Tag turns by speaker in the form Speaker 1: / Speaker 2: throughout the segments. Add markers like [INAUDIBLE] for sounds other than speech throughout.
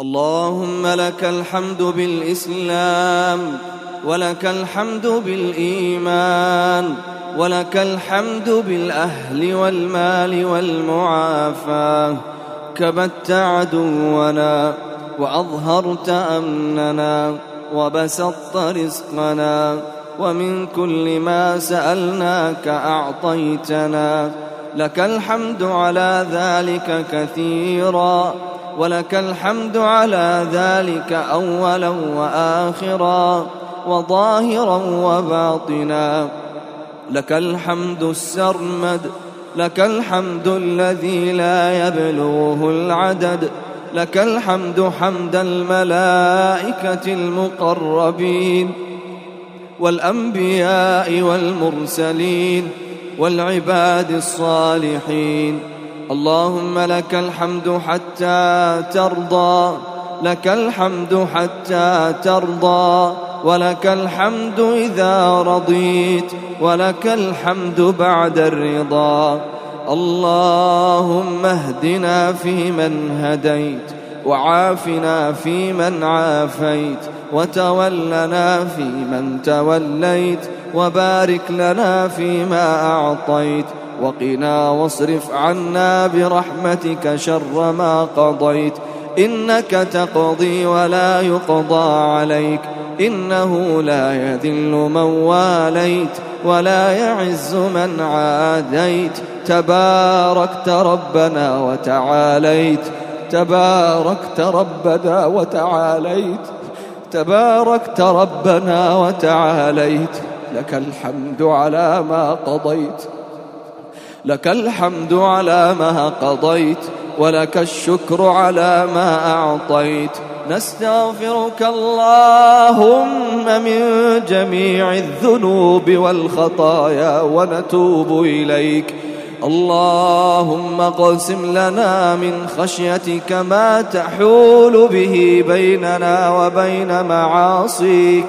Speaker 1: اللهم لك الحمد بالإسلام ولك الحمد بالإيمان ولك الحمد بالأهل والمال والمعافاة كبت عدونا وأظهرت أمننا وبسطت رزقنا ومن كل ما سألناك أعطيتنا. لك الحمد على ذلك كثيرا. ولك الحمد على ذلك أولا وآخرا وظاهرا وباطنا. لك الحمد السرمد لك الحمد الذي لا يبلغه العدد لك الحمد حمد الملائكة المقربين والأنبياء والمرسلين والعباد الصالحين. اللهم لك الحمد حتى ترضى لك الحمد حتى ترضى ولك الحمد إذا رضيت ولك الحمد بعد الرضا. اللهم اهدنا فيمن هديت وعافنا فيمن عافيت وتولنا فيمن توليت وبارك لنا فيما أعطيت. وقنا واصرف عنا برحمتك شر ما قضيت. إنك تقضي ولا يقضى عليك. إنه لا يذل من واليت ولا يعز من عاديت. تباركت ربنا وتعاليت. تباركت ربنا وتعاليت. تباركت ربنا وتعاليت. لك الحمد على ما قضيت. لك الحمد على ما قضيت ولك الشكر على ما أعطيت. نستغفرك اللهم من جميع الذنوب والخطايا ونتوب إليك. اللهم اقسم لنا من خشيتك ما تحول به بيننا وبين معاصيك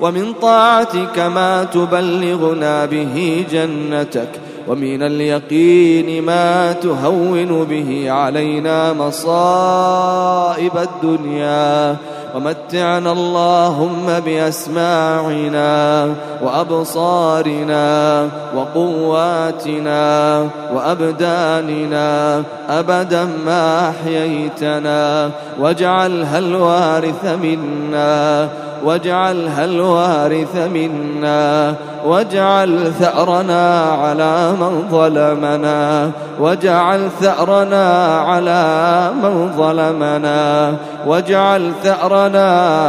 Speaker 1: ومن طاعتك ما تبلغنا به جنتك. ومن اليقين ما تهون به علينا مصائب الدنيا. ومتعنا اللهم بأسماعنا وأبصارنا وقواتنا وأبداننا. أبدا ما أحييتنا واجعلها الوارث منا. واجعلها الوارث منا واجعل ثأرنا على من ظلمنا واجعل ثأرنا على من ظلمنا واجعل ثأرنا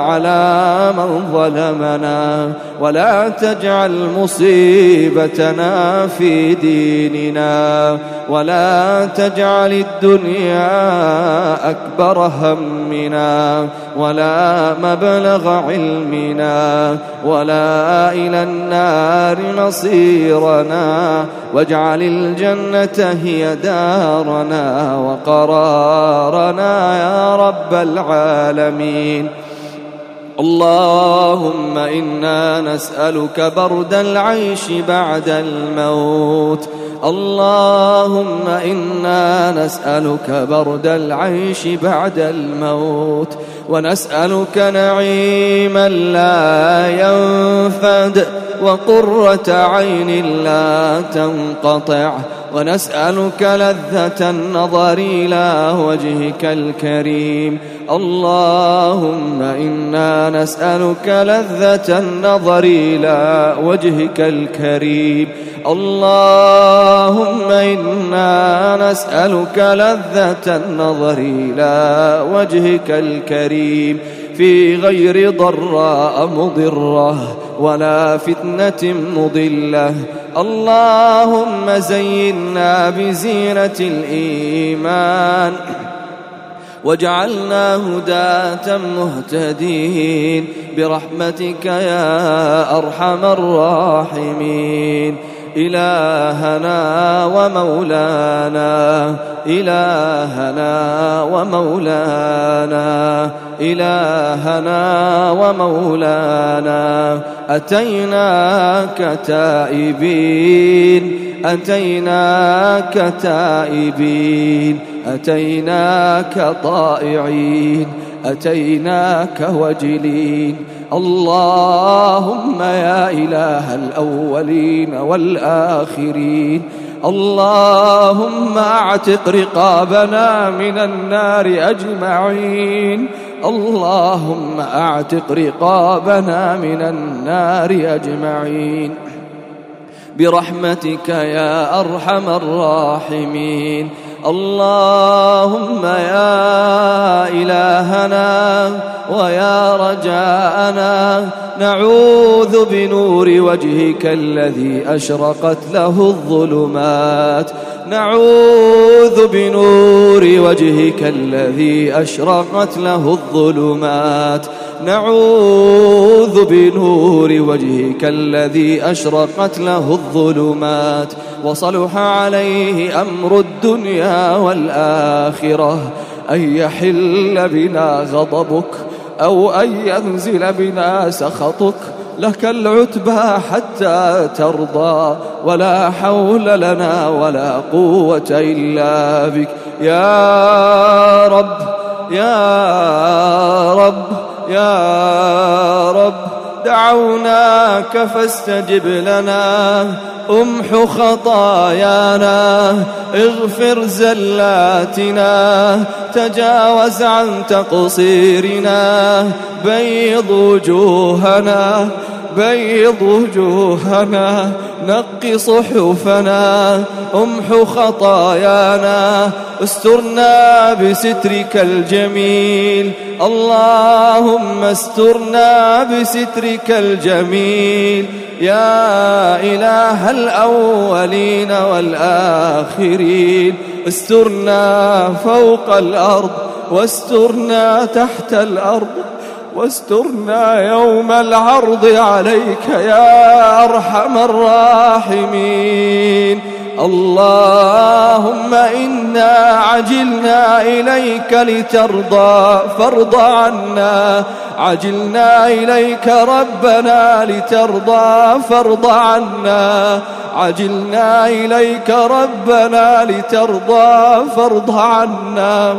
Speaker 1: على من ظلمنا ولا تجعل مصيبتنا في ديننا ولا تجعل الدنيا أكبر همنا ولا مبلغ علمنا ولا إلى النار مصيرنا واجعل الجنة هي دارنا وقرارنا يا رب العالمين. اللهم إنا نسألك برد العيش بعد الموت. اللهم إنا نسألك برد العيش بعد الموت. ونسألك نعيما لا ينفد وقرة عين لا تنقطع. ونسألك لذة النظر إلى وجهك الكريم. اللهم إنا نسألك لذة النظر إلى وجهك الكريم. اللهم إنا نسألك لذة النظر إلى وجهك الكريم. في غير ضراء مضرة ولا فتنة مضلة اللهم زينا بزينة الإيمان واجعلنا هداة مهتدين برحمتك يا أرحم الراحمين إلهنا ومولانا إلهنا ومولانا إلهنا ومولانا. أتيناك تائبين أتيناك تائبين أتيناك طائعين. أتيناك وجلين. اللهم يا إله الأولين والآخرين. اللهم أعتق رقابنا من النار أجمعين. اللهم أعتق رقابنا من النار أجمعين. برحمتك يا أرحم الراحمين. اللهم يا إلهنا ويا رجاءنا نعوذ بنور وجهك الذي أشرقت له الظلمات. نعوذ بنور وجهك الذي أشرقت له الظلمات. نعوذ بنور وجهك الذي أشرقت له الظلمات وصلح عليه أمر الدنيا والآخرة أن يحل بنا غضبك أو أن ينزل بنا سخطك لك العتبى حتى ترضى ولا حول لنا ولا قوة إلا بك. يا رب يا رب يا رب دعوناك فاستجب لنا. أمح خطايانا اغفر زلاتنا. تجاوز عن تقصيرنا بيض وجوهنا. بيض وجوهنا نق صحفنا امح خطايانا. استرنا بسترك الجميل. اللهم استرنا بسترك الجميل. يا إله الأولين والآخرين. استرنا فوق الأرض واسترنا تحت الأرض. واسترنا يوم العرض عليك يا أرحم الراحمين. اللهم إنا عجلنا إليك لترضى فارض عنا. عجلنا إليك ربنا لترضى فارض عنا. عجلنا إليك ربنا لترضى فارض عنا.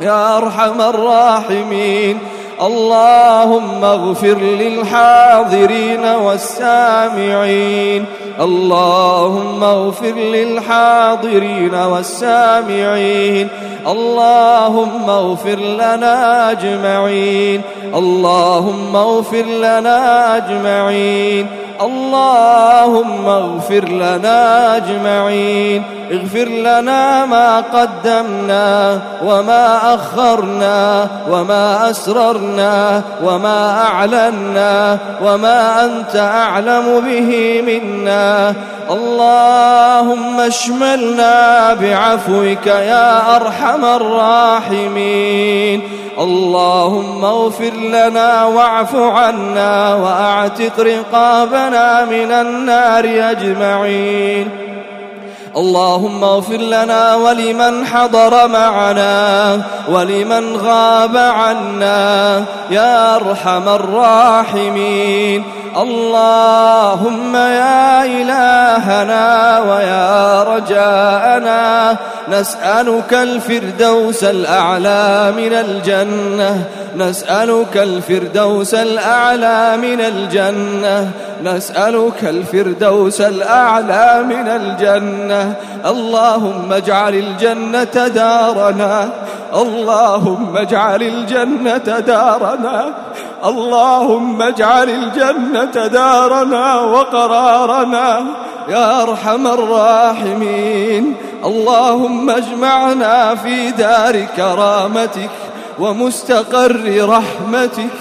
Speaker 1: يا أرحم الراحمين. اللهم اغفر للحاضرين والسامعين. اللهم اغفر للحاضرين والسامعين. اللهم اغفر لنا أجمعين. اللهم اغفر لنا أجمعين. اللهم اغفر لنا أجمعين. اغفر لنا ما قدمنا وما أخرنا وما أسررنا وما أعلنا وما أنت أعلم به منا. اللهم اشملنا بعفوك يا أرحم الراحمين. اللهم اغفر لنا واعف عنا وأعتق رقابنا من النار أجمعين. اللهم اغفر لنا ولمن حضر معنا ولمن غاب عنا يا أرحم الراحمين. اللهم يا إلهنا ويا رجاءنا نسألك الفردوس الأعلى من الجنة. نسألك الفردوس الأعلى من الجنة. نسألك الفردوس الأعلى من الجنة. اللهم اجعل الجنة دارنا. اللهم اجعل الجنة دارنا. اللهم اجعل الجنة دارنا وقرارنا. يا أرحم الراحمين. اللهم اجمعنا في دار كرامتك ومستقر رحمتك.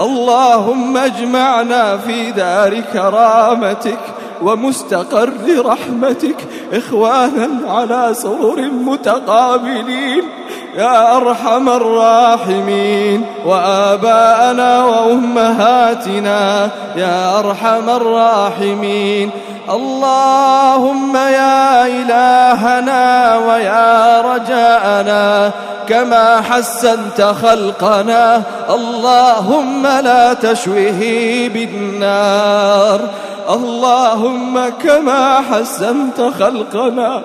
Speaker 1: اللهم اجمعنا في دار كرامتك ومستقر رحمتك. إخوانا على سرر متقابلين. يا أرحم الراحمين وآباءنا وأمهاتنا يا أرحم الراحمين. اللهم يا إلهنا ويا رجاءنا كما حسنت خلقنا. اللهم لا تشوه بالنار. اللهم كما حسنت خلقنا.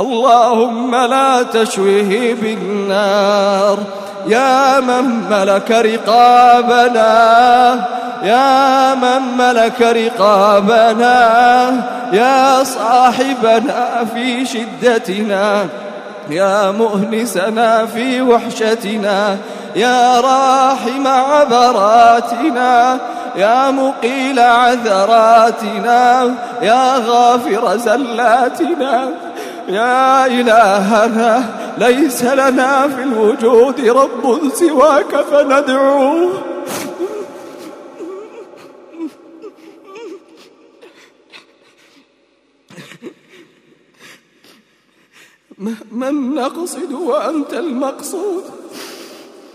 Speaker 1: اللهم لا تشوه بالنار. يا من ملك رقابنا يا من ملك رقابنا يا صاحبنا في شدتنا يا مؤنسنا في وحشتنا يا راحم عبراتنا يا مقيل عثراتنا يا غافر زلاتنا. يا إلهنا ليس لنا في الوجود رب سواك فندعوه من نقصد وأنت المقصود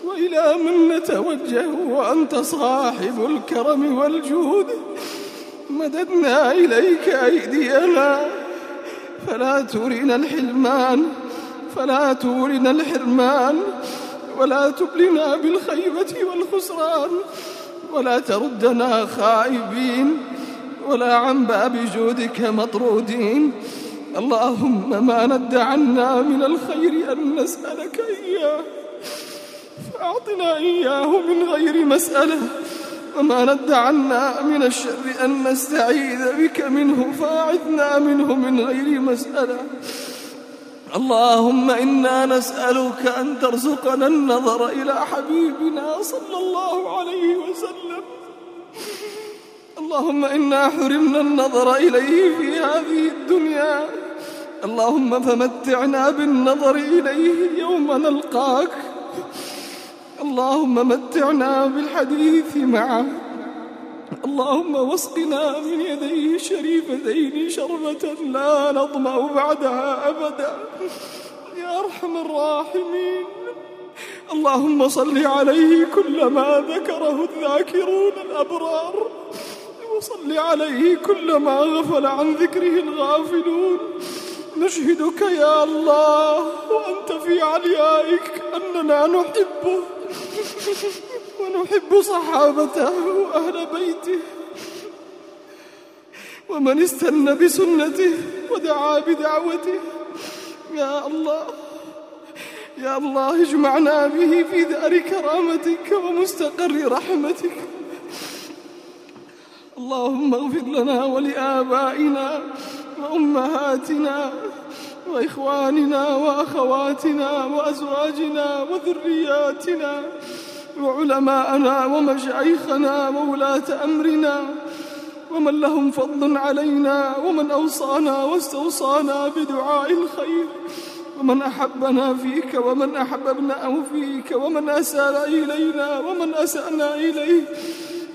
Speaker 1: وإلى من نتوجه وأنت صاحب الكرم والجود. مددنا إليك أيدينا. فلا تورنا الحلمان فلا تورنا الحرمان ولا تبلنا بالخيبة والخسران ولا تردنا خائبين ولا عن باب جودك مطرودين. اللهم ما ند عنا من الخير أن نسألك إياه فأعطنا إياه من غير مسألة. وما ند عنا من الشر أن نستعيذ بك منه فأعذنا منه من غير مسألة. اللهم إنا نسألك أن ترزقنا النظر إلى حبيبنا صلى الله عليه وسلم. اللهم إنا حرمنا النظر إليه في هذه الدنيا. اللهم فمتعنا بالنظر إليه يوم نلقاك. اللهم متعنا بالحديث معه. اللهم واسقنا من يديه الشريفتين شربة لا نظمأ بعدها أبدا. يا أرحم الراحمين. اللهم صل عليه كلما ذكره الذاكرون الأبرار. وصل عليه كلما غفل عن ذكره الغافلون. نشهدك يا الله وأنت في عليائك أننا نحبه. [LAUGHS] ونحب صحابته وأهل بيته. ومن استنى بسنته ودعا بدعوته. يا الله يا الله اجمعنا به في دار كرامتك ومستقر رحمتك. اللهم اغفر لنا ولآبائنا وأمهاتنا وإخواننا وأخواتنا وأزواجنا وذرياتنا. وعلماءنا ومشايخنا وولاة أمرنا ومن لهم فضل علينا ومن أوصانا واستوصانا بدعاء الخير ومن أحبنا فيك ومن أحببناه فيك ومن أسأل إلينا ومن أسأنا إليه.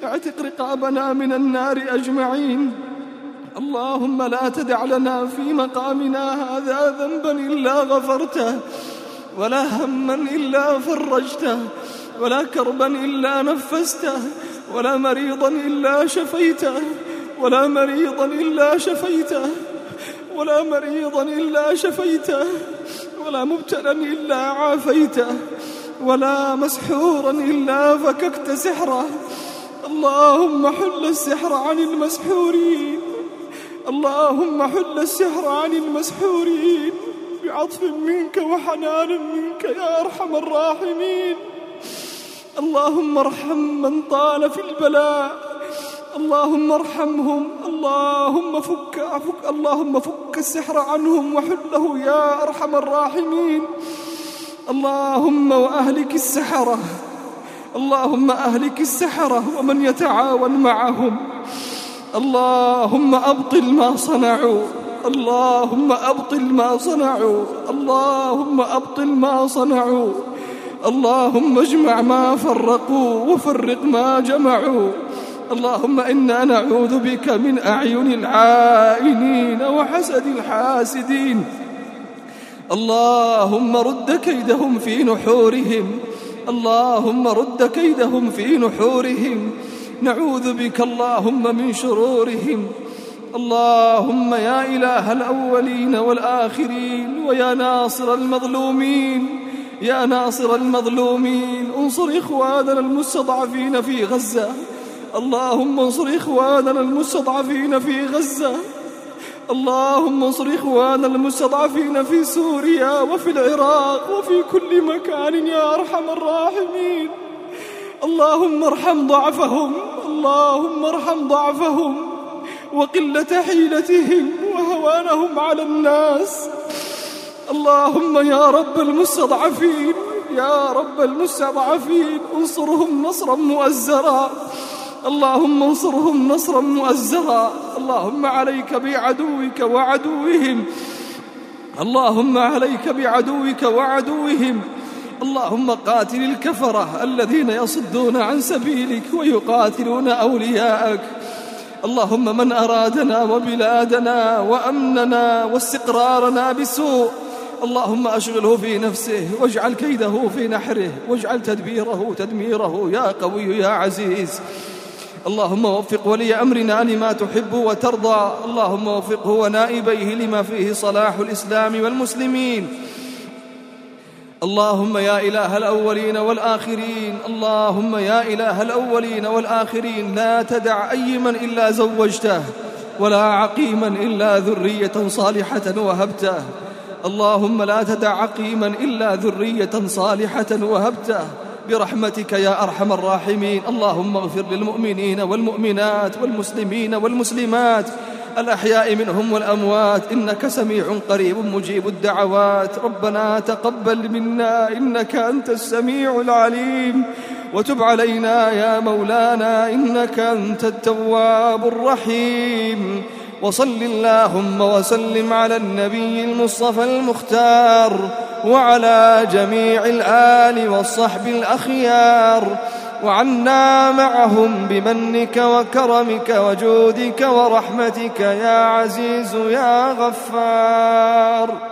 Speaker 1: اعتق رقابنا من النار أجمعين. اللهم لا تدع لنا في مقامنا هذا ذنبا إلا غفرته ولا هما إلا فرجته. ولا كربا إلا نفسته ولا مريضا إلا شفيته ولا مريضا إلا شفيته ولا مريضا إلا شفيته ولا مبتلا إلا عافيته ولا مسحورا إلا فككت سحره. اللهم حل السحر عن المسحورين. اللهم حل السحر عن المسحورين. بعطف منك وحنان منك يا أرحم الراحمين. اللهم ارحم من طال في البلاء. اللهم ارحمهم. اللهم فك فك اللهم فك السحر عنهم وحله يا أرحم الراحمين. اللهم وأهلك السحره اللهم أهلك السحره ومن يتعاون معهم. اللهم أبطل ما صنعوا. اللهم أبطل ما صنعوا. اللهم أبطل ما صنعوا. اللهم اجمع ما فرقوا وفرق ما جمعوا. اللهم إنا نعوذ بك من أعين العائنين وحسد الحاسدين. اللهم رد كيدهم في نحورهم. اللهم رد كيدهم في نحورهم. نعوذ بك اللهم من شرورهم. اللهم يا إله الأولين والآخرين ويا ناصر المظلومين. يا ناصر المظلومين انصر إخواننا المستضعفين في غزة. اللهم انصر إخواننا المستضعفين في غزة. اللهم انصر إخوان المستضعفين في سوريا وفي العراق وفي كل مكان يا أرحم الراحمين. اللهم ارحم ضعفهم اللهم ارحم ضعفهم. وقلة حيلتهم وهوانهم على الناس. اللهم يا رب المستضعفين يا رب المستضعفين انصرهم نصرا مؤزرا. اللهم انصرهم نصرا مؤزرا. اللهم عليك بعدوك وعدوهم. اللهم عليك بعدوك وعدوهم. اللهم قاتل الكفرة الذين يصدون عن سبيلك ويقاتلون أولياءك. اللهم من أرادنا وبلادنا وأمننا واستقرارنا بسوء اللهم أشغله في نفسه واجعل كيده في نحره واجعل تدبيره تدميره يا قوي يا عزيز. اللهم وفق ولي أمرنا لما تحب وترضى. اللهم وفقه ونائبيه لما فيه صلاح الإسلام والمسلمين. اللهم يا إله الأولين والآخرين. اللهم يا إله الأولين والآخرين. لا تدع أيما إلا زوجته ولا عقيما إلا ذرية صالحة وهبته. اللهم لا تدع عقيما إلا ذرية صالحة وهبته برحمتك يا أرحم الراحمين. اللهم اغفر للمؤمنين والمؤمنات والمسلمين والمسلمات. الأحياء منهم والأموات. إنك سميع قريب مجيب الدعوات. ربنا تقبل منا. إنك أنت السميع العليم. وتب علينا يا مولانا. إنك أنت التواب الرحيم. وصل اللهم وسلم على النبي المصطفى المختار وعلى جميع الآل والصحب الأخيار وعنا معهم بمنك وكرمك وجودك ورحمتك يا عزيز يا غفار